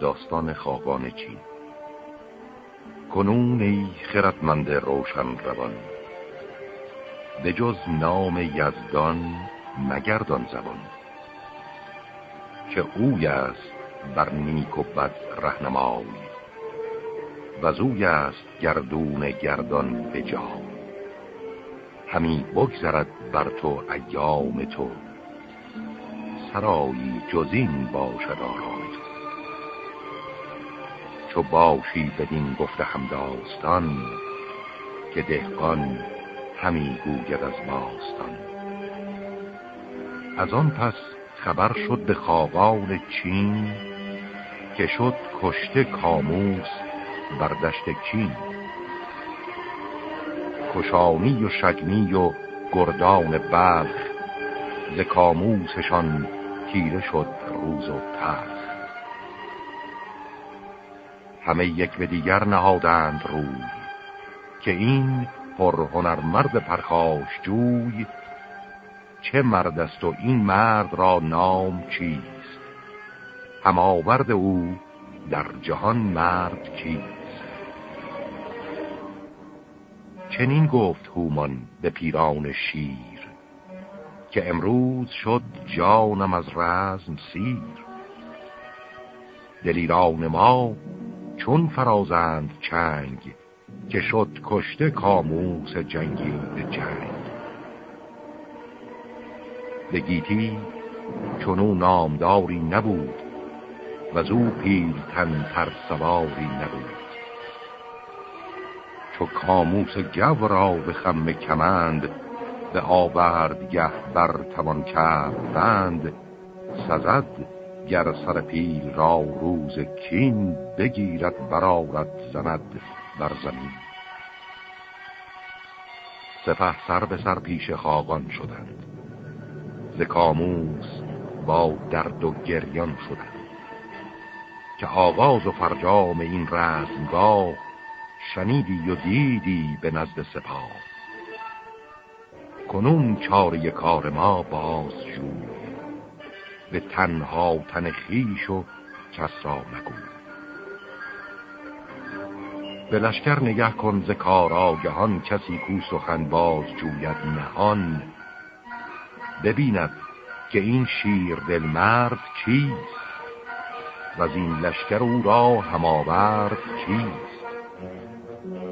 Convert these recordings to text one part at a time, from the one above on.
داستان خاقان چین. کنون ای خردمند روشن روان. به جز نام یزدان مگردان زبان. که اوی است بر نیک و بد رهنمای. و زوی است گردون گردان به جا همی بگذرد بر تو ایام تو. سرایی جزین باشد آرای تو باشی بدین گفته هم داستان که دهقان همی گوید از باستان. از آن پس خبر شد به خاقان چین که شد کشته کاموس بر دشت چین کشانی و شگنی و گردان بلخ ز کاموسشان تیره شد روز و تلخ همه یک به دیگر نهادند روی که این پر مرد پرخاش جوی چه مرد است و این مرد را نام چیست؟ هم آورد او در جهان مرد کیست؟ چنین گفت هومان به پیران شیر که امروز شد جانم از رزم سیر. دلیران ما چون فرازند چنگ که شد کشته کاموس جنگی به جنگ. به گیتی چونو نامداری نبود و زو پیلتن تر سواری نبود. چو کاموس گو را به خم کمند به آوردگه بر توان کرد بند سزد گر سر پیل را روز کین بگیرد برارد زند بر زمین. سپه سر به سر پیش خاقان شدند. ز کاموس با درد و گریان شدند. که آغاز و فرجام این رزمگاه شنیدی و دیدی به نزد سپاه. کنون چاره کار ما باز جوی به تنها تن خیش و کس را مگو. به لشکر نگه کن ز کار آگهان کسی کو سخن باز جوید نهان. ببیند که این شیر دل مرد کیست و از این لشکر او را هماورد کیست.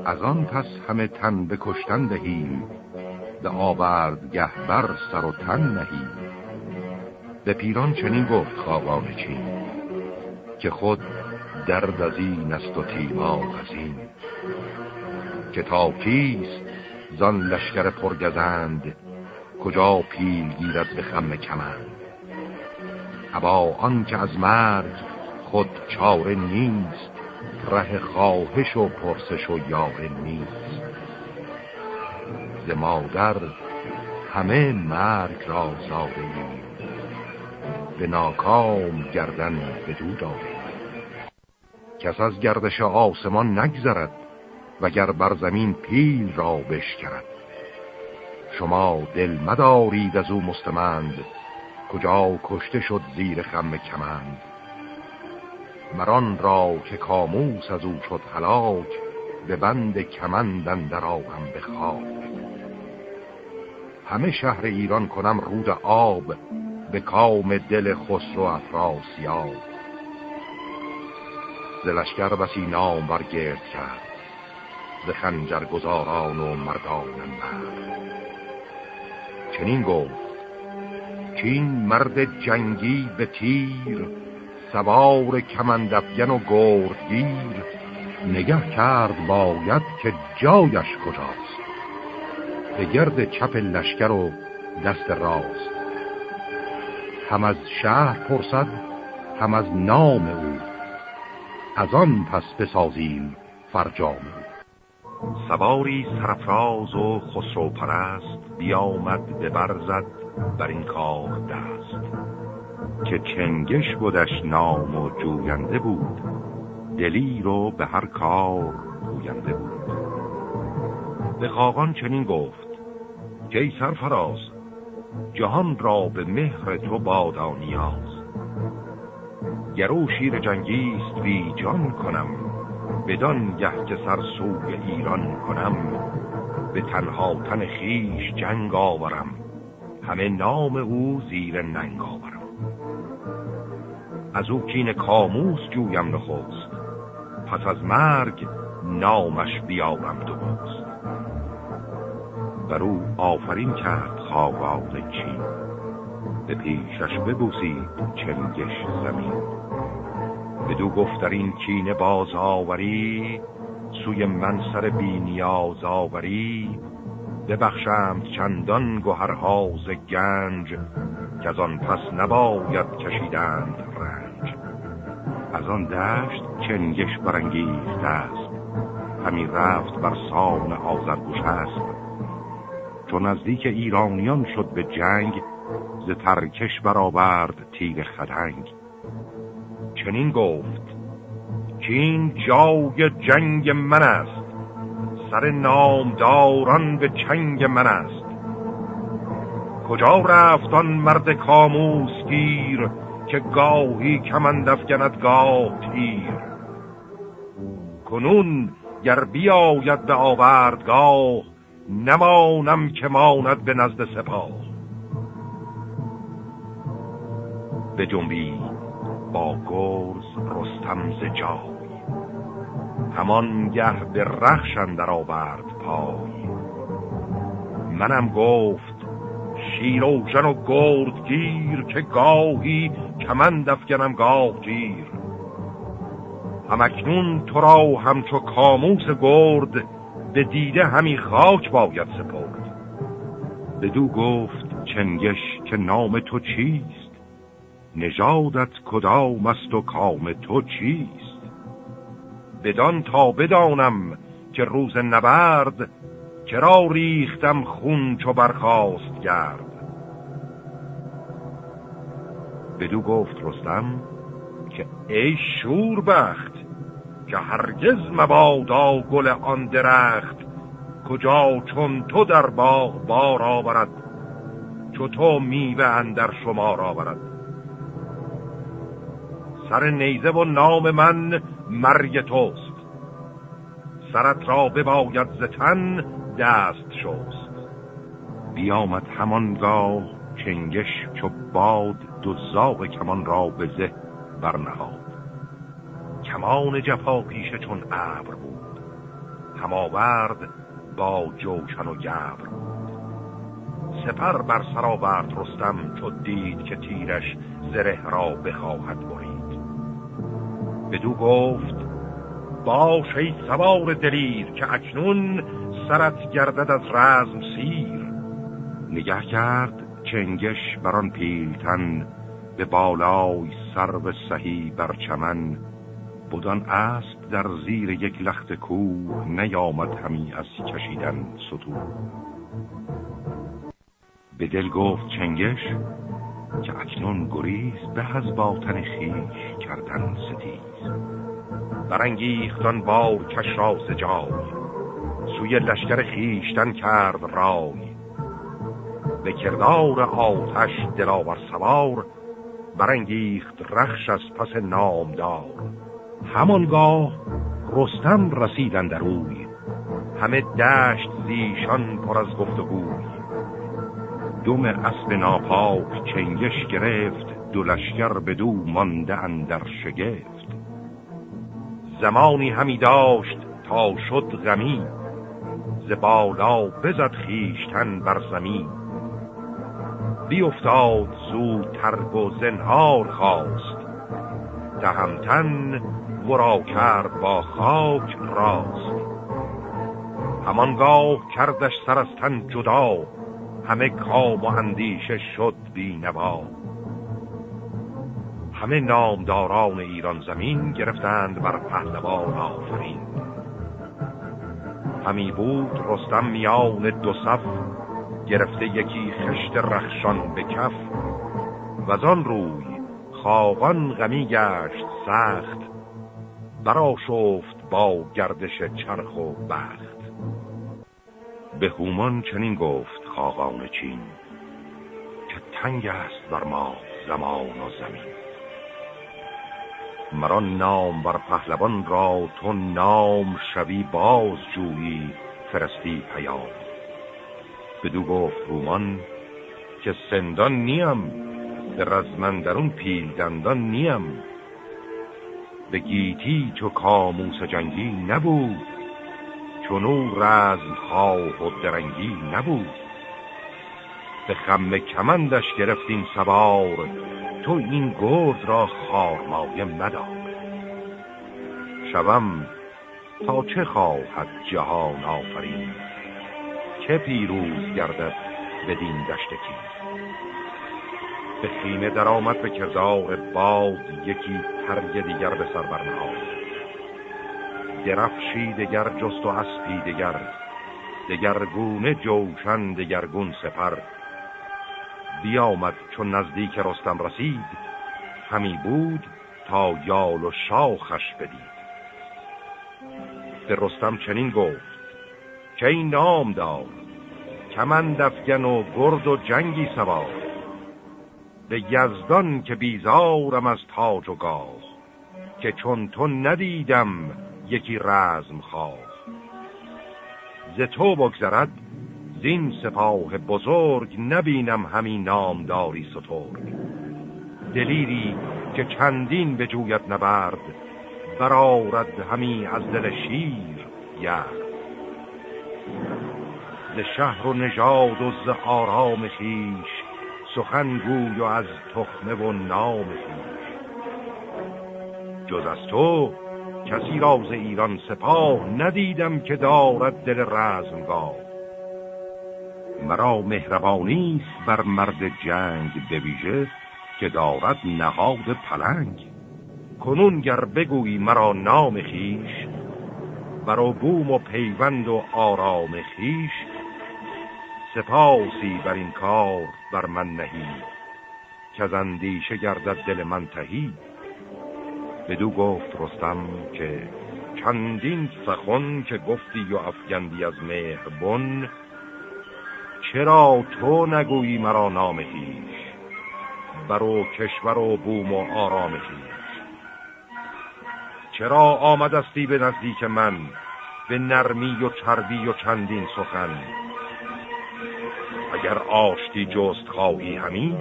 از آن پس همه تن به کشتن دهیم به آورد گه بر سر و تن نهیم. به پیران چنین گفت خوابان چین که خود درد از این است و تیما از این که تا کیست زان لشکر پرگزند کجا پیل گیرد به خم کمند؟ ابا آن که از مرگ خود چاره نیست ره خواهش و پرسش و یاره نیست. ز مادر همه مرگ را زاده به ناکام گردن به داده. کس از گردش آسمان نگذرد وگر بر زمین پیل را بشکرد. شما دل مدارید از او مستمند کجا کشته شد زیر خم کمند. مران را که کاموس از او شد حلاک به بند کمندن در آهم به همه شهر ایران کنم رود آب به کام دل خسرو افراسیاب. زلشگر بسی نام برگرد کرد. ز خنجر گزاران و مردان مرد چنین گفت چین مرد جنگی به تیر سوار کمندفگن و گردگیر. نگه کرد باید که جایش کجاست. به گرد چپ لشکر و دست راست. هم از شهر پرسد هم از نام او. از آن پس بسازیم فرجام سواری سرفراز و خسرو پرست بیامد به برزد بر این کار دست. که چنگش بودش نام و جوینده بود دلی رو به هر کار گوینده بود. به خاقان چنین گفت که ای سرفراز جهان را به مهر تو بادا نیاز گرو شیر جنگیست بی جان کنم بدان گه که سر سوی ایران کنم به تنها تن خیش جنگ آورم همه نام او زیر ننگ آورم. از او کین کاموس جویم نخوست پس از مرگ نامش بیارم دوست. بر او آفرین کرد خاقان چین. به پیشش ببوسید چنگش زمین. بدو گفتر این کینه باز آوری سوی من سر بی نیاز آوری. ببخشم چندان گوهرها ز گنج که از آن پس نباید کشیدند رنج. از آن دشت چنگش برانگیخته است همی رفت بر سان آزرگوش است چون نزدیک ایرانیان شد به جنگ ز ترکش برآورد تیغ خدنگ. چنین گفت که این جای جنگ من است سر نامداران به چنگ من است. کجا رفتان مرد کاموس گیر که گاهی کمند افگند گاه تیر؟ کنون گر بیاید به آوردگاه نمانم که ماند به نزد سپاه. به جنبی با گرز رستم ز جای. همان گه به رخشن در آورد پای. منم گفت شیروژن و گیر که گاهی کمند افگنم گاه گیر. همکنون تو را همچو کاموس گرد به دیده همی خاک باید سپرد. بدو گفت چنگش که نام تو چیست؟ نژادت کدام است و کام تو چیست؟ بدان تا بدانم که روز نبرد چرا ریختم خون چو برخواست گرد؟ بدو گفت رستم که ای شوربخت که هرگز مبادا گل آن درخت کجا چون تو در باغ بار آورد چو تو میوه اندر شما آورد. سر نیزه و نام من مرگ توست سرت را بباید زتن دست شست. بیامد همانگاه چنگش چو باد دو زاغ کمان را به زه برنهاد. کمان جفا پیشه چون ابر بود. هماورد با جوشن و گبر بود. سپر بر سر آورد رستم چو دید که تیرش زره را بخواهد برید. بدو گفت باش ای سوار دلیر که اکنون سرت گردد از رزم سیر. نگه کرد چنگش بران پیلتن به بالای سر به سهی بر چمن بودان اسب در زیر یک لخت کوه نیامد همی از کشیدن ستو به دل گفت چنگش که اکنون گریز به از باطن خیش کردن ستیز. برانگیختان بار کش را جای سوی لشکر خیشتن کرد رای. به کردار آتش دلاور سوار برانگیخت رخش از پس نامدار. همانگاه رستم رسیدن در اوی. همه دشت زیشان پر از گفتگوی. دوم اسب ناپاک چنگش گرفت دو لشکر بدو مانده اندر شگفت. زمانی همی داشت تا شد غمی ز بالا بزد خیشتن بر زمین. بیافتاد زود ترگ و زنهار خواست. تهمتن ورا کرد با خاک راست. همانگاه کردش سرستن جدا همه کام و اندیشه شد بی نوا همه نامداران ایران زمین گرفتند بر پهلوان آفرین. همی بود رستم میان دو صف گرفته یکی خشت رخشان به کف. و آن روی خوابان غمی گشت سخت. برا شفت با گردش چرخ و بخت. به هومان چنین گفت خاقان چین که تنگ است بر ما زمان و زمین. مرا نام بر پهلوان را تو نام شوی باز جویی فرستی پیام. بدو گفت رومان که سندان نیم به رزمندرون پیل دندان نیم. به گیتی چو کاموس جنگی نبود چونو رزم خواه و درنگی نبود. به خم کمندش گرفتین سوار تو این گرد را خارمایه مدار. شوم تا چه خواهد جهان آفرین؟ چه پیروز گردد بدین دشتکی به خیمه در آمد به کردار باد یکی ترگ دیگر به سر برنهاد. درفشی دگر جست و اسپی دگر دگرگونه جوشن دگرگون سپر. بیامد چون نزدیک رستم رسید همی بود تا یال و شاخش بدید. به رستم چنین گفت که این نام دار؟ کمند افگن و گرد و جنگی سوار. به یزدان که بیزارم از تاج و گاه که چون تو ندیدم یکی رزم خواه. ز تو بگذرد زین سپاه بزرگ نبینم همین نامداری سترگ. دلیری که چندین به جویت نبرد برارد همی از دل شیر یرد. ز شهر و نژاد و ز آرام خیش سخن گوی و از تخمه و نام خیش جز از تو کسی راز ایران سپاه ندیدم که دارد دل رزمگاه. مرا مهربانی بر مرد جنگ بویژه که دارد نهاد پلنگ. کنون گر بگویی مرا نام خیش برا بوم و پیوند و آرام خیش سپاسی بر این کار بر من نهی که از اندیشه گردد دل من تهی. بدو گفت رستم که چندین سخن که گفتی و افگندی از مهربن چرا تو نگویی مرا نام هیش برو کشور و بوم و آرام هیش چرا آمدستی به نزدیک من به نرمی و چربی و چندین سخن؟ اگر آشتی جست خواهی همی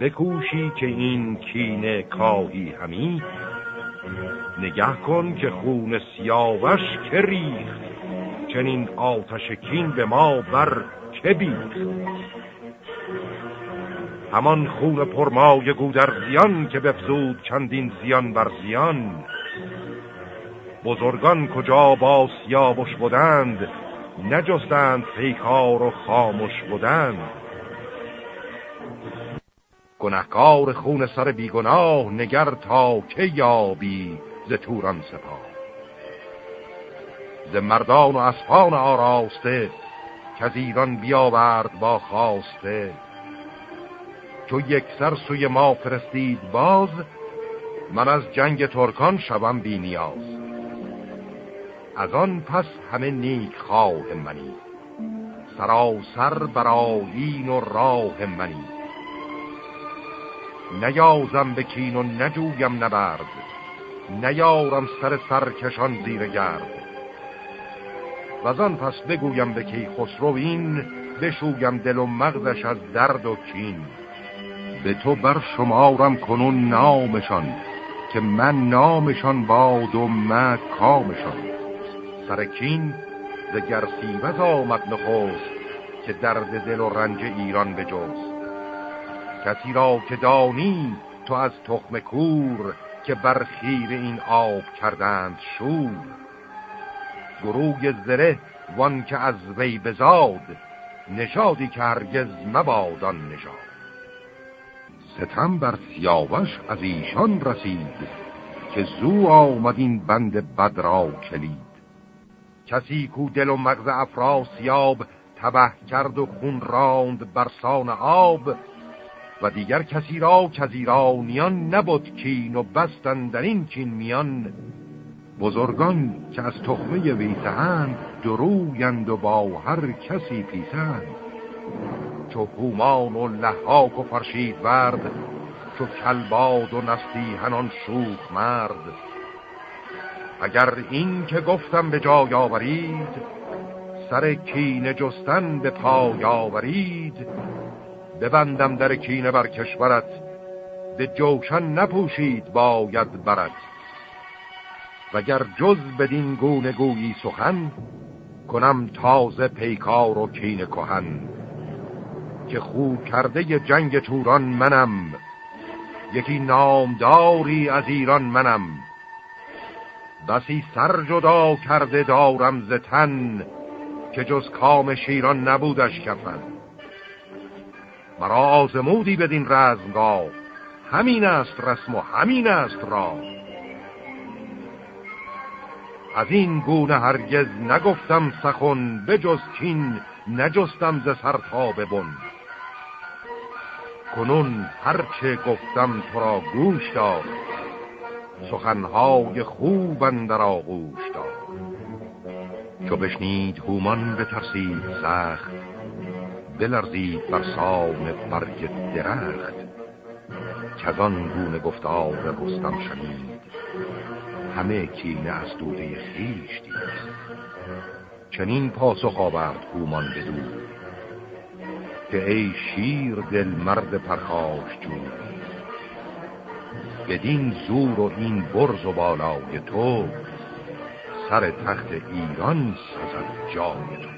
بکوشی که این کینه کاهی همی. نگه کن که خون سیاوش که ریخت چنین آتش کین به ما بر که بیخت. همان خون پرمای گودر زیان که بفزود چندین زیان بر زیان. بزرگان کجا با سیاوش بودند نجستند پیکار و خاموش بودند گنهکار خون سر بیگناه نگر تا که یابی ز توران سپاه. ز مردان و اسپان آراسته که از ایران بیاورد با خواسته. چو یک سر سوی ما فرستید باز من از جنگ ترکان شوم بی نیاز. از آن پس همه نیک خواه منی. سراسر برایین و راه منی. نیازم به کین و نجویم نبرد. نیارم سر سرکشان زیر گرد. و آن پس بگویم به کی خسرو این بشویم دل و مغزش از درد و کین. به تو بر شمارم کنون نامشان که من نامشان باد و من کامشان. سرکین ز گرسیوز آمد نخوست که درد دل و رنج ایران بجست. کسی را که دانی تو از تخم کور که بر خیر این آب کردند شور. گروگ زره وان که از وی بزاد نشادی که هرگز مبادان نشاد. ستم بر سیاوش از ایشان رسید که زو آمد این بند بد را کلید. کسی کو دل و مغز افراسیاب تبه کرد و خون راند برسان آب. و دیگر کسی را که از ایرانیان نبود کین و بستن در این کین میان. بزرگان که از تخمه ویسهند درویند و با هر کسی پیسند. چو هومان و لحاک و فرشید ورد چو کلباد و نستی هنان شوخ مرد. اگر این که گفتم به جای آورید سر کین جستن به پای آورید ببندم در کینه بر کشورت به جوشن نپوشید باید برد. وگر جز بدین گونه گویی سخن کنم تازه پیکار و کین کهن. که خوب کرده جنگ توران منم یکی نامداری از ایران منم. بسی سر جدا کرده دارم ز تن که جز کام شیران نبودش کفن. مرا آزمودی بدین رزمگاه همین است رسم و همین است را از این گونه هرگز نگفتم سخن جز کین نجستم ز سر تا ببن کنون هرچه گفتم تو را گوش دار سخنهای خوب اندر آغوش دار. چو بشنید هومان به ترسید سخت بلرزید بر سام برگ درخت. آن گونه گفتار رستم شنید همه کینه از دوده خیش دید. چنین پاسخ آورد هومان بدو که ای شیر دل مرد پرخاش جوی. بدین زور و این برز و بالای تو سر تخت ایران سزد جای تو.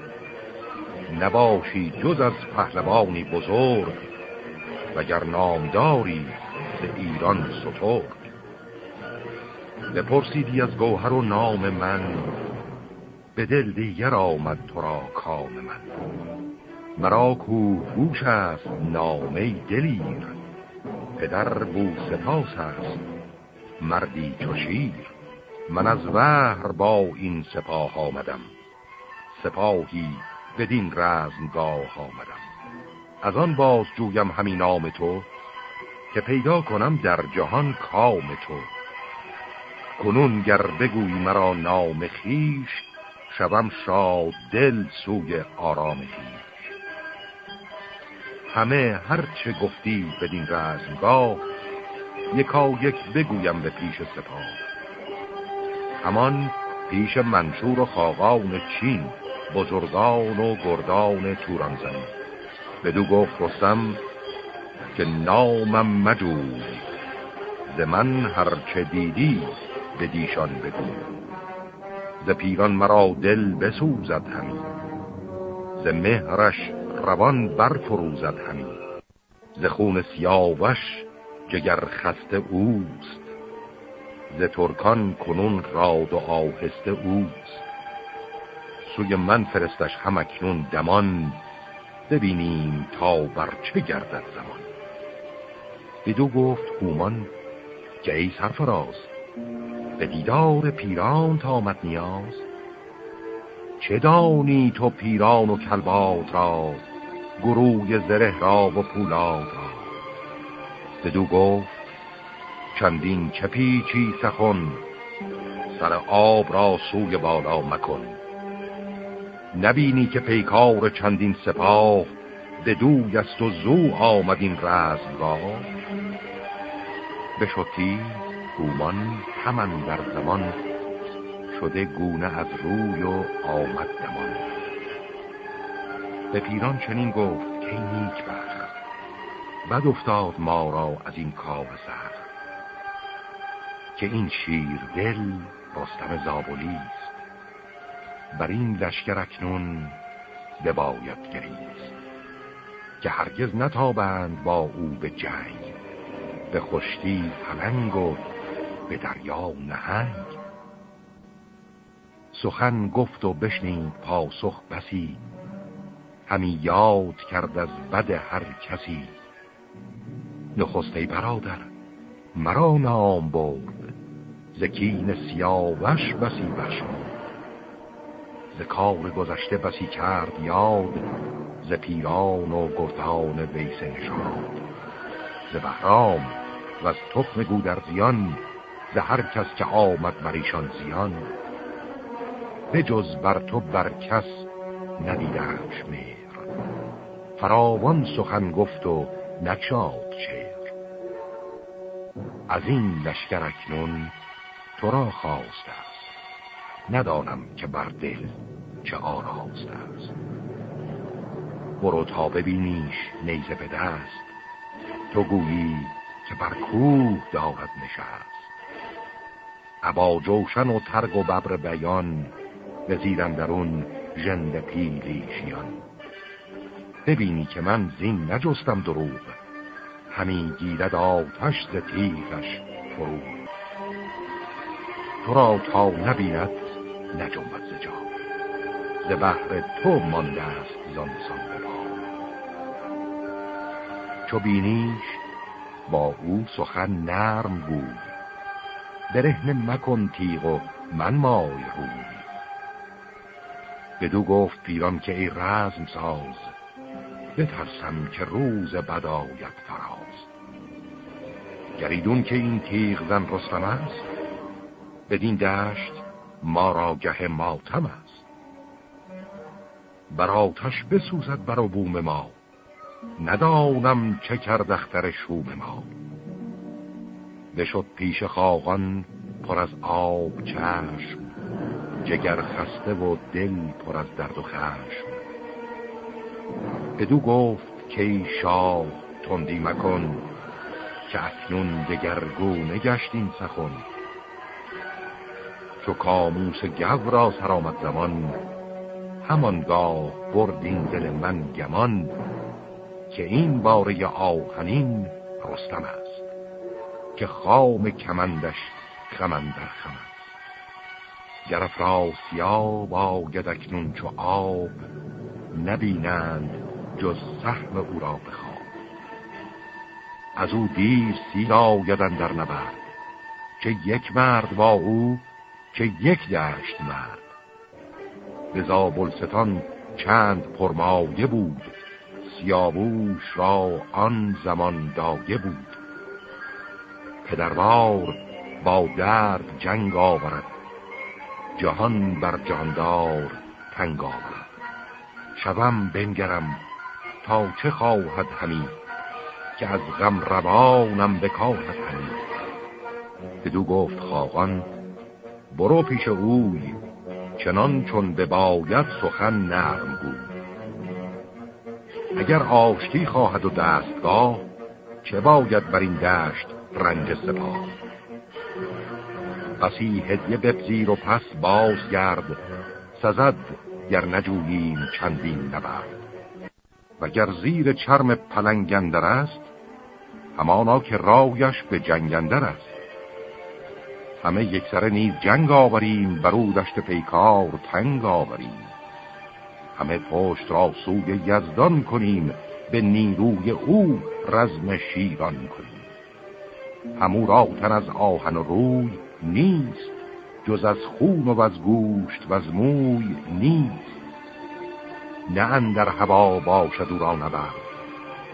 نباشی جز از پهلوانی بزرگ وگر نامداری ز ایران سترگ. بپرسیدی از گوهر و نام من به دل دیگر آمد تو را کام من. مرا کو گوش است نامه دلیر. پدر بو سپاس است. مردی چشیر من از وحر با این سپاه آمدم. سپاهی بدین رزمگاه آمدم. از آن باز جویم همین نام تو که پیدا کنم در جهان کام تو. کنون گر بگوی مرا نام خیش شوم شاد دل سوی آرام خیش. همه هرچه گفتی بدین رزمگاه یکا یک بگویم به پیش سپاه. همان پیش منشور و خاقان چین بزرگان و گردان توران زمین بدو گفت رستم که نامم مجوز ز من هرچه دیدی به دیشان بگو. ز پیران مرا دل بسوزد همی ز مهرش روان برفروزد همی. ز خون سیاوش جگر خسته اوست. ز ترکان کنون راد و آهسته اوست. سوی من فرستش همکنون دمان. ببینیم تا بر چه گردد زمان. بدو گفت هومان که ای سرفراز به دیدار پیران تا آمد نیاز. چه دانی تو پیران و کلبات را؟ گروه زره را و پولاد را. بدو گفت چندین چه پیچی سخن سر آب را سوی بالا مکن. نبینی که پیکار چندین سپاه دوی است و زو آمدین رزمگاه. بشتی گومان همان در زمان شده گونه از روی و آمد دمان. به پیران چنین گفت که نیک بخت. بد افتاد ما را از این کار سخت که این شیر دل رستم زابلی است. بر این لشکر اکنون بباید گریست که هرگز نتابند با او به جنگ به خشتی پلنگ و به دریا نهنگ. سخن گفت و بشنید پاسخ بسی همی یاد کرد از بد هر کسی. نخسته برادر مرا نام برد. زکین سیاوش بسی بشد ز کار گذشته بسی کرد یاد. ز پیران و گردان ویس نشاد. ز بهرام و از تخم گودرزیان ز هر کس که آمد بر ایشان زیان. به جز بر تو بر کس ندیدمش مهر فراوان سخن گفت و نکشاد چهر از این لشکر اکنون تو را خواست است. ندانم که بر دل چه آراست است. برو تا ببینیش نیزه به دست تو گویی که بر کوه دارد نشست. عبا جوشن و ترگ و ببر بیان به زیرم درون ژند پیلیشیان ببینی که من زین نجستم دروغ. همی گیرد آتش ز تیغش فرو. تو را تا نبیند نجنبد ز جا. ز بحر تو مانده است زانسان به چو بینیش با او سخن نرم بود برهنه مکن تیغ و من مای روی. بدو گفت پیران که ای رزم ساز بترسم که روز بد آید فراز. گریدون که این تیغ زن رستم است بدین دشت ما را گه ماتم است. بر آتش بسوزد بر بوم ما ندانم چه کرد اختر شوم ما. بشد پیش خاقان پر از آب چشم جگر خسته و دل پر از درد و خشم. بدو گفت که ای شاه تندی مکن که اکنون دگرگونه گشت این سخن. چو کاموس گو را سرآمد زمان همانگاه بردین دل من گمان که این باره آهنین رستم است که خام کمندش خمندر خم است گر افراسیاب آید اکنون چو آب نبینند جز سهم او را بخواب از او دیر سیر آیدن در نبرد چه یک مرد با او که یک دشت مرد. به زابلستان چند پرمایه بود سیاووش را آن زمان داگه بود. پدروار با درد جنگ آورد جهان بر جاندار تنگ آورد شوم بنگرم تا چه خواهد همی که از غم روانم بکاهد همی. بدو گفت خواهان برو پیش اوی چنان چون به باید سخن نرم بود اگر آشتی خواهد و دستگاه چه باید بر این دشت رنج سپاه؟ بسی هدیه بپذیر و پس باز گرد سزد گر نجوییم چندین نبرد. و گر زیر چرم پلنگندر است همانا که رایش به جنگندر است. همه یک سره نیز جنگ آوریم برو دشت پیکار تنگ آوریم. همه پشت را سوی یزدان کنیم به نیروی او رزم شیران کنیم. همو را تن از آهن و روی نیست جز از خون و از گوشت و از موی نیست. نه اندر هوا باشد او را نبرد.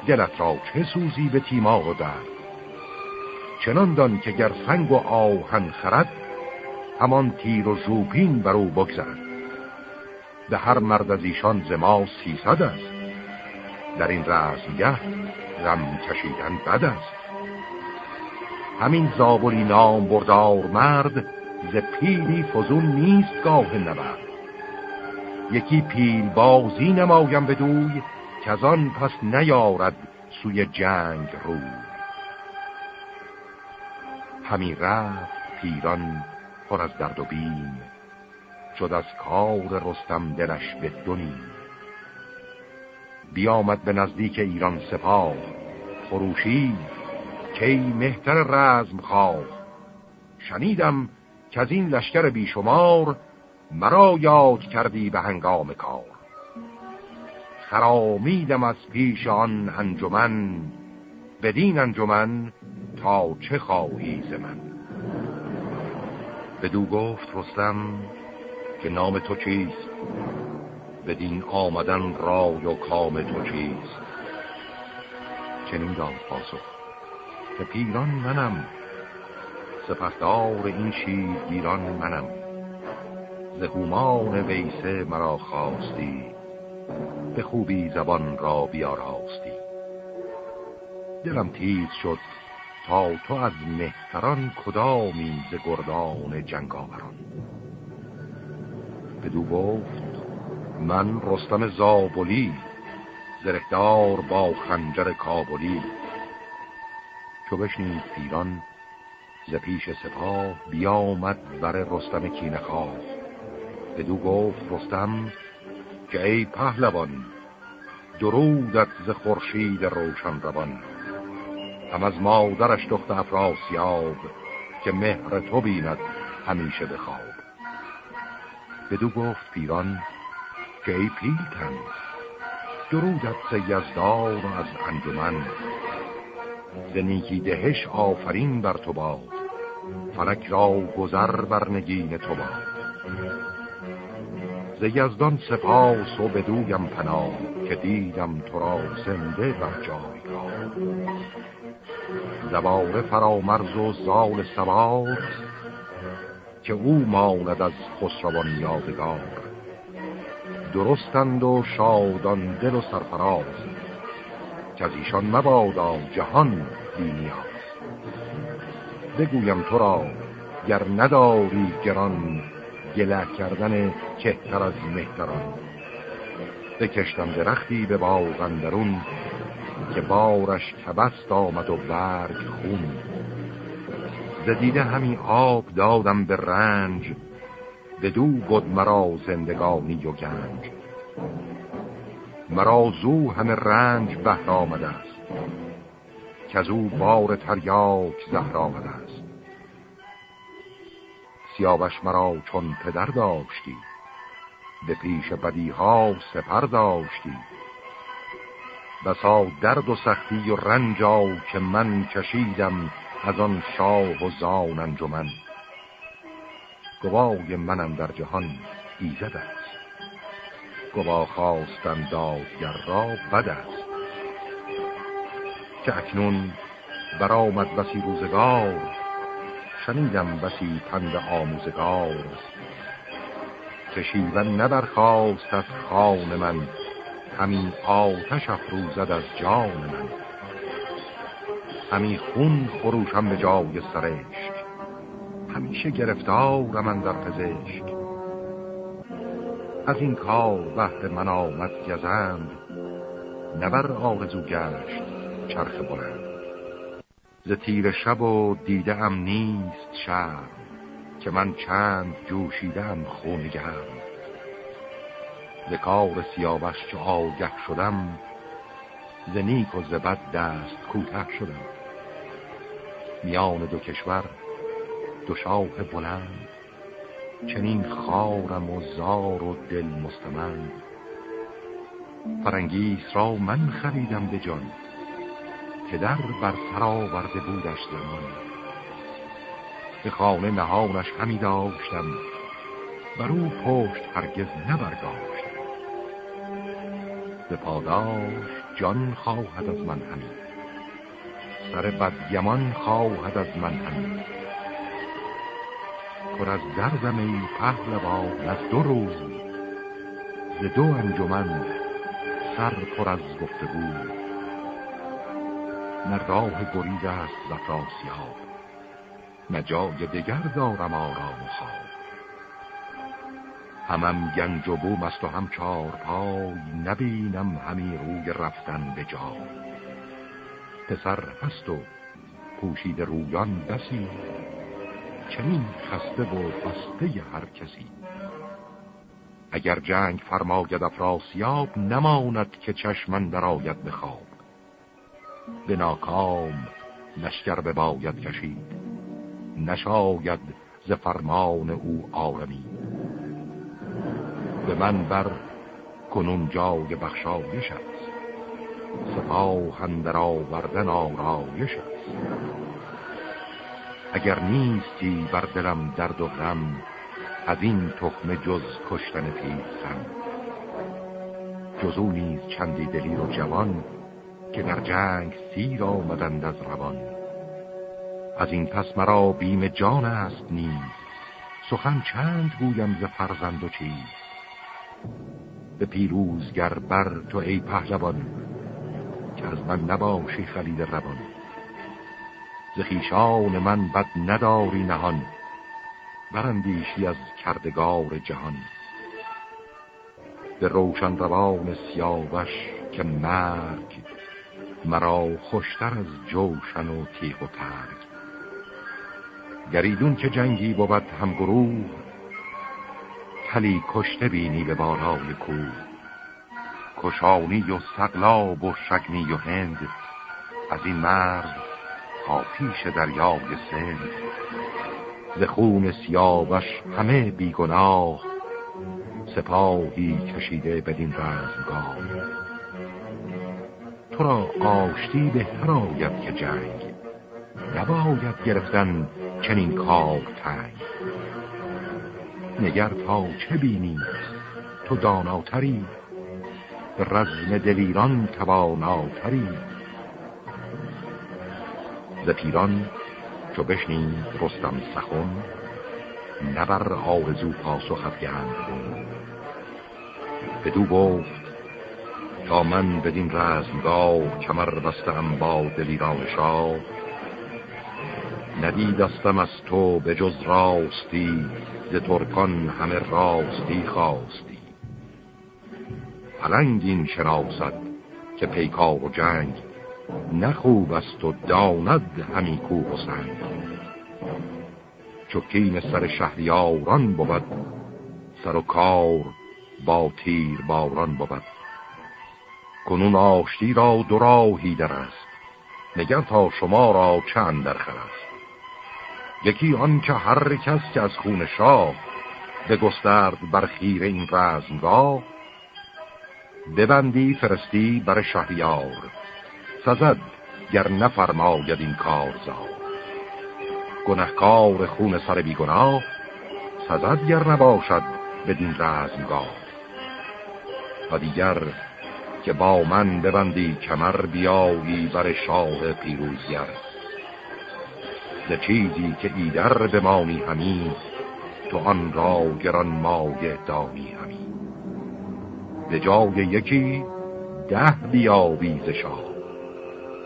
دلت را چه سوزی به تیما و درد؟ چنان دان که گر سنگ و آهن خرد همان تیر و زوپین بر او بگذرد. به هر مرد از ایشان زما سیصد است. در این رزمگه غم کشیدن بد است. همین زابلی نام بردار مرد ز پیلی فزون نیست گاه نبرد. یکی پیل بازی نمایم بدوی که از آن پس نیارد سوی جنگ روی. همی رفت پیران پر از درد و بیم شد از کار رستم دلش به دونی بیامد به نزدیک ایران سپاه خروشی کی مهتر رزم خواه. شنیدم که از این لشکر بیشمار مرا یاد کردی به هنگام کار. خرامیدم از پیش آن انجمن بدین انجمن تا چه خواهی ز من. بدو گفت رستم که نام تو چیست؟ بدین آمدن رای و کام تو چیست؟ چنین داد پاسخ. که پیران منم سپهدار این شیر گیران منم. زهومان ویسه مرا خواستی به خوبی زبان را بیاراستی. دلم تیز شد تا تو از مهتران کدامی ز گردان جنگاوران. بدو گفت من رستم زابلی زرهدار با خنجر کابلی. چو بشنید پیران ز پیش سپاه بیامد بر رستم کینخواه. بدو گفت رستم که ای پهلوان درودت ز خورشید روشن روان. هم از مادرش دخت افراسیاب که مهر تو بیند همیشه بخواب بدو گفت پیران که ای پیلتن درودت ز یزدان و از انجمن. ز نیکی دهش آفرین بر تو باد. فلک را گذر بر نگین تو باد. ز یزدان سپاس و بدویم پناه که دیدم تو را زنده بر جایگاه زباره فرامرز و زال سوار که او ماند از خسروان یادگار. درستند و شادان دل و سرفراز که از ایشان مبادا جهان بینیاز بگویم تو را گر نداری گران گله کردن کهتر از مهتران. بکشتم درختی به باغندرون که بارش کبست آمد و برگ خون. زدیده همی آب دادم به رنج دو بود مرا زندگانی و گنج. مرا زو همه رنج بهر آمده است. که از او بار تریاک زهر آمده است. سیاوش مرا چون پدر داشتی به پیش بدیها سپر داشتی. بسا درد و سختی و رنجا که من کشیدم از آن شاه و زان انجمن. گوای منم در جهان ایزد است. گوا خواستم دادگر را بد است. که اکنون برآمد بسی روزگار شنیدم بسی پند آموزگار. که شیون نبرخواست از خان من همین آتش افروزد از جان من. همین خون خروشم به جای سرشک همیشه گرفتارم من در پزشک. از این کار بهر من آمد گزند. نبر آرزو گشت چرخ بلند. ز تیر شب و دیده هم نیست شهر که من چند جوشیدم خون گرم. ز کار سیاوش چه آگه شدم ز نیک و ز بد دست کوته شدم. میان دو کشور دو شاه بلند. چنین خارم و زار و دل مستمند. فرنگیس را من خریدم به جان. که در بر سر بودش زمان. به خانه نهانش همی داشتم. بر او پشت هرگز نبرگاشتم. به پاداش جان خواهد از من همین سر بدگمان خواهد از من همین پر از دردم ای پهلوان از دو روز ز دو انجمن سر پر از گفتگو. نه راه گریز است زفراسیاب نه جای دگر دارم آرام و خواب. همم گنج و بوم است و هم چار پای نبینم همی روی رفتن به جا پسر هست و پوشید رویان بسی چنین خسته و بسته هر کسی. اگر جنگ فرماید افراسیاب نماند که چشمن درآید بخواب به ناکام لشکر به باید کشید. نشاید ز فرمان او آرمید. به من بر کنون جای بخشایش است. سپاه اندر آوردن آرایش است. اگر نیستی بر دلم درد و غم از این تخم جز کشتن پیسم جزو نیز چندی دلیر و جوان که در جنگ سیر آمدند از روان. از این پس مرا بیم جان است نیز. سخن چند گویم ز فرزند و چیز. به پیروزگر بر تو ای پهلوان که از من نباشی خلید روان. ز خیشان من بد نداری نهان برندیشی از کردگار جهان. به روشن روان سیاوش که مرگ مرا خوشتر از جوشن و تیغ و ترگ. گریدون که جنگی بود هم گروه تلی کشته بینی به بارای کوه. کشانی و سقلاب و شگنی و هند از این مرد تا پیش دریای سند ز خون سیاوش همه بیگناه سپاهی کشیده بدین رزمگاه. تو را آشتی بهتر آید که جنگ نباید گرفتن چنین کار تنگ. نگر تا چه بینی؟ تو داناتری رزم دلیران تواناتری. ز پیران چو بشنید رستم سخن نبر آرزو پاسخ افگند بدو گفت تا من بدین رزمگاه کمر بستم با دلیران شاه ندیدستم از تو به جز راستی ز ترکان همه راستی خواستی. پلنگ این شناسد که پیکار و جنگ نخوب است و داند همی کوه و سنگ. چکین سر شهریاران بود سر و کار با تیر باران بود. کنون آشتی را دو راهی در است نگر تا شما را چند در است. یکی آن که هر کس که از خون شاه گسترد بر خیر این رزمگاه ببندی فرستی بر شهریار. سزد گر نفرماید این کار زار گنهکار خون سر بیگناه سزد گر نباشد بدین رزمگاه. و دیگر که با من ببندی کمر بیایی بر شاه پیروزگر. ز چیزی که ایدر بمانی همی تو آن را گران مایه دانی همی. به جای یکی ده بیابی ز شاه.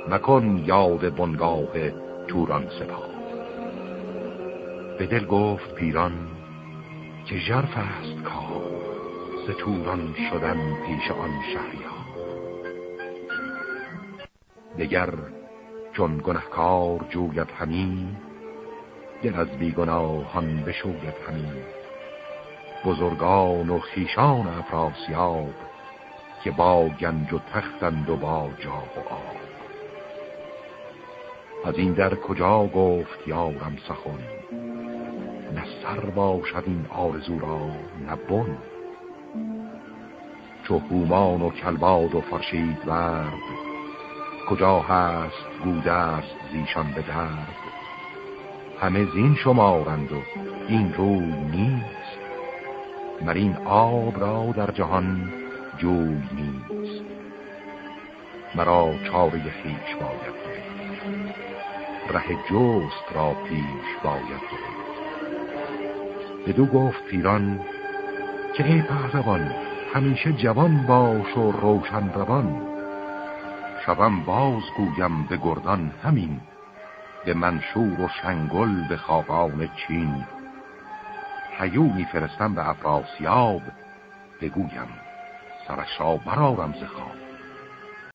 مکن یاد بنگاه توران سپاه. به دل گفت پیران که جرف است کار ز توران شدن پیش آن شهریار. دگر چون گنهکار جوید همین دل از بیگناهان بشوید همین بزرگان و خیشان افراسیاب که با گنج و تختند و با جاه و آب. از این در کجا گفت یارم سخن؟ نه سر باشد این آرزو را نه بن. چو هومان و کلباد و فرشید ورد کجا هست است زیشان به درد؟ همه زین شمارند و این روی نیست. مر این آب را در جهان جوی نیست. مرا چاره خیش باید. ره جست را پیش باید بدو گفت پیران که ای پهلوان همیشه جوان باش و روشن روان. شبم باز گویم به گردان همین به منشور و شنگل به خاقان چین. هیونی فرستم به افراسیاب بگویم سرش را برارم زخواب